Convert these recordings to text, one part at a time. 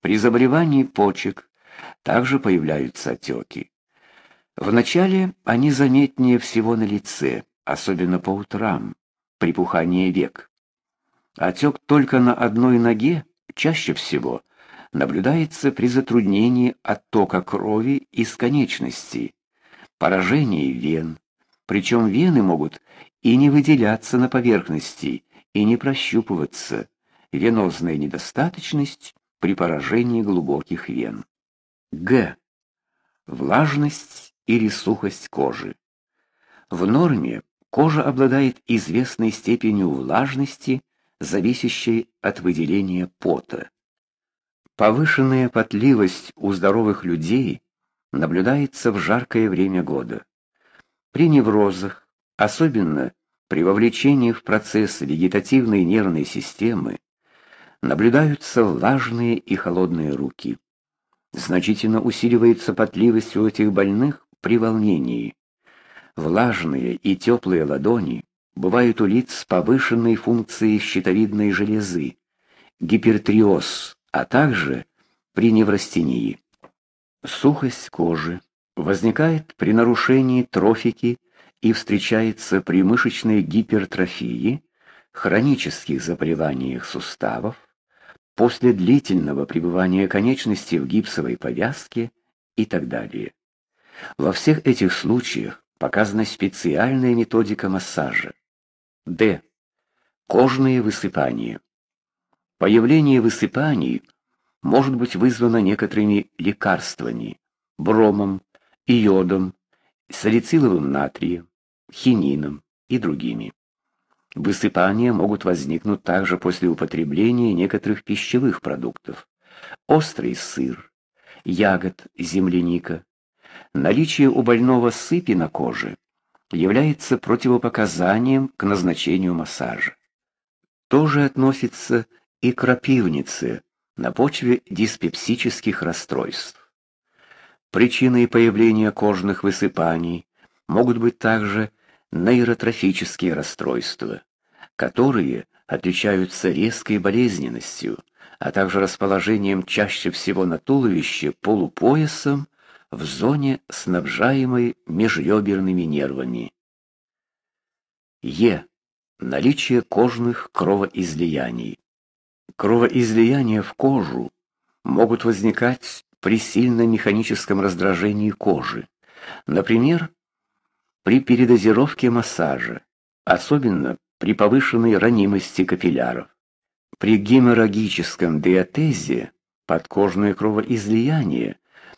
При заболевании почек также появляются отеки. Вначале они заметнее всего на лице, особенно по утрам, припухание век. Отек только на одной ноге чаще всего наблюдается при затруднении оттока крови из конечностей, поражении вен, причем вены могут и не выделяться на поверхности, и не прощупываться, венозная недостаточность при поражении глубоких вен. Г. Влажность или сухость кожи. В норме кожа обладает известной степенью влажности, зависящей от выделения пота. Повышенная потливость у здоровых людей наблюдается в жаркое время года. При неврозах, особенно при вовлечении в процесс вегетативной нервной системы, наблюдаются влажные и холодные руки. Значительно усиливается потливость у этих больных при волнении. Влажные и теплые ладони бывают у лиц с повышенной функцией щитовидной железы, гипертриоз, а также при неврастении. Сухость кожи возникает при нарушении трофики и встречается при мышечной гипертрофии, хронических заболеваниях суставов, после длительного пребывания конечности в гипсовой повязке и так далее. Во всех этих случаях показана специальная методика массажа. Д. Кожные высыпания. Появление высыпаний может быть вызвано некоторыми лекарствами, бромом, йодом, салициловым натрием, хинином и другими. Высыпания могут возникнуть также после употребления некоторых пищевых продуктов. Острый сыр, ягод, земляника. Наличие у больного сыпи на коже является противопоказанием к назначению массажа. Тоже относится и к крапивнице на почве диспепсических расстройств. Причиной появления кожных высыпаний могут быть также нейротрофические расстройства, которые отличаются резкой болезненностью, а также расположением чаще всего на туловище полупоясом в зоне, снабжаемой межреберными нервами. Е. Наличие кожных кровоизлияний. Кровоизлияния в кожу могут возникать при сильном механическом раздражении кожи. Например, при передозировке массажа, особенно при повышенной ранимости капилляров. При геморрагическом диатезе подкожные кровоизлияния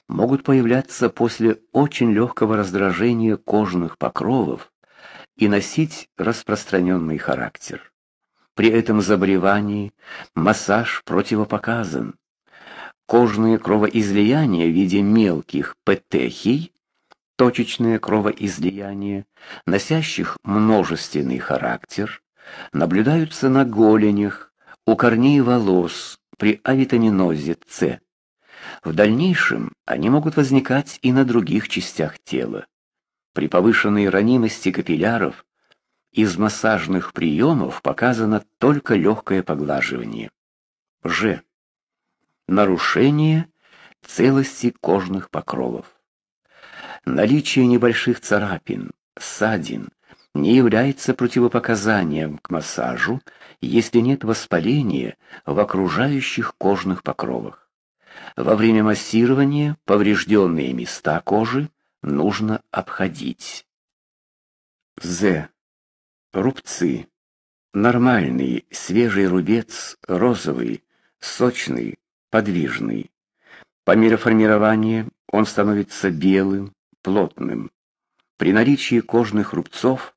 могут появляться после очень легкого раздражения кожных покровов и носить распространенный характер. При этом заболевании массаж противопоказан. Кожные кровоизлияния в виде мелких петехий точечные кровоизлияния, носящих множественный характер, наблюдаются на голенях, у корней волос при авитаминозе С. В дальнейшем они могут возникать и на других частях тела. При повышенной ранимости капилляров из массажных приемов показано только легкое поглаживание. Ж. Нарушение целости кожных покровов. Наличие небольших царапин, ссадин не является противопоказанием к массажу, если нет воспаления в окружающих кожных покровах. Во время массирования поврежденные места кожи нужно обходить. З. Рубцы. Нормальный свежий рубец, розовый, сочный, подвижный. По мере формирования он становится белым, плотным. При наличии кожных рубцов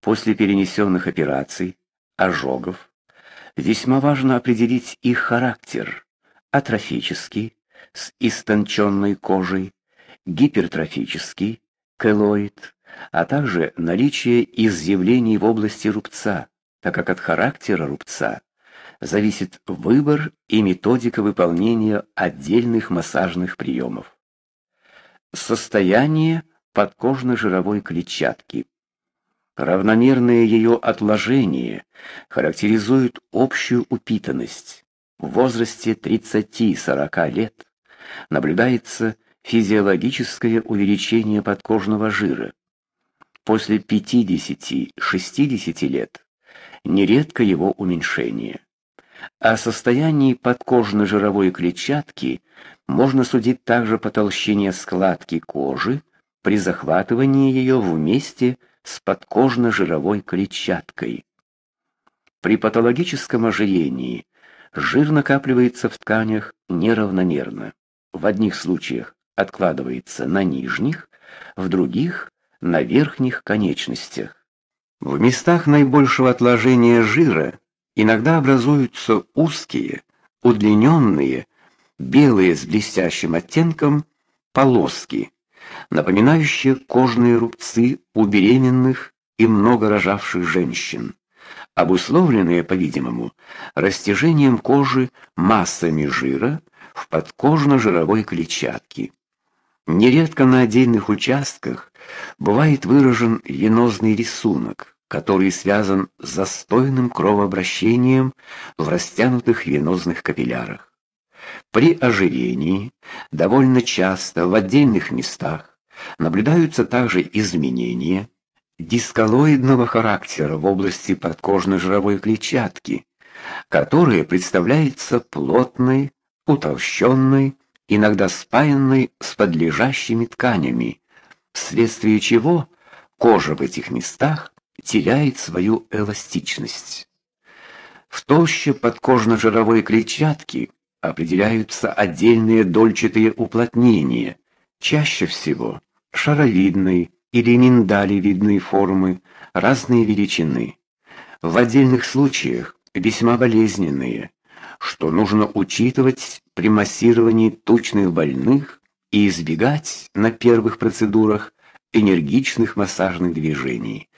после перенесенных операций, ожогов, весьма важно определить их характер: атрофический с истонченной кожей, гипертрофический, келоид, а также наличие изъявлений в области рубца, так как от характера рубца зависит выбор и методика выполнения отдельных массажных приемов состояние подкожно-жировой клетчатки. Равномерное ее отложение характеризует общую упитанность. в возрасте 30-40 лет наблюдается физиологическое увеличение подкожного жира. После 50-60 лет нередко его уменьшение. О состоянии подкожно-жировой клетчатки можно судить также по толщине складки кожи при захватывании ее вместе с подкожно-жировой клетчаткой. При патологическом ожирении жир накапливается в тканях неравномерно. В одних случаях откладывается на нижних, в других на верхних конечностях. В местах наибольшего отложения жира иногда образуются узкие, удлиненные, белые с блестящим оттенком полоски, напоминающие кожные рубцы у беременных и много рожавших женщин, обусловленные, по-видимому, растяжением кожи массами жира в подкожно-жировой клетчатке. Нередко на отдельных участках бывает выражен венозный рисунок, который связан с застойным кровообращением в растянутых венозных капиллярах. При ожирении довольно часто в отдельных местах наблюдаются также изменения дисколоидного характера в области подкожно-жировой клетчатки, которая представляется плотной, утолщенной, иногда спаянной с подлежащими тканями, вследствие чего кожа в этих местах теряет свою эластичность. В толще подкожно-жировой клетчатки определяются отдельные дольчатые уплотнения, чаще всего шаровидной или миндалевидной формы, разной величины. В отдельных случаях весьма болезненные, что нужно учитывать при массировании тучных больных и избегать на первых процедурах энергичных массажных движений.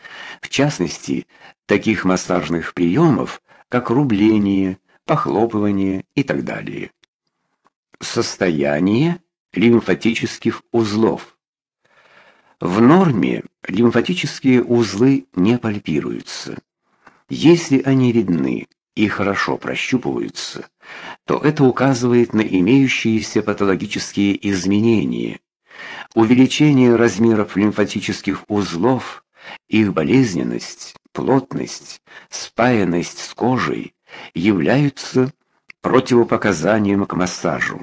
В частности, таких массажных приемов, как рубление, похлопывание и так далее. Состояние лимфатических узлов. В норме лимфатические узлы не пальпируются. Если они видны и хорошо прощупываются, то это указывает на имеющиеся патологические изменения. Увеличение размеров лимфатических узлов, их болезненность, плотность, спаянность с кожей являются противопоказанием к массажу.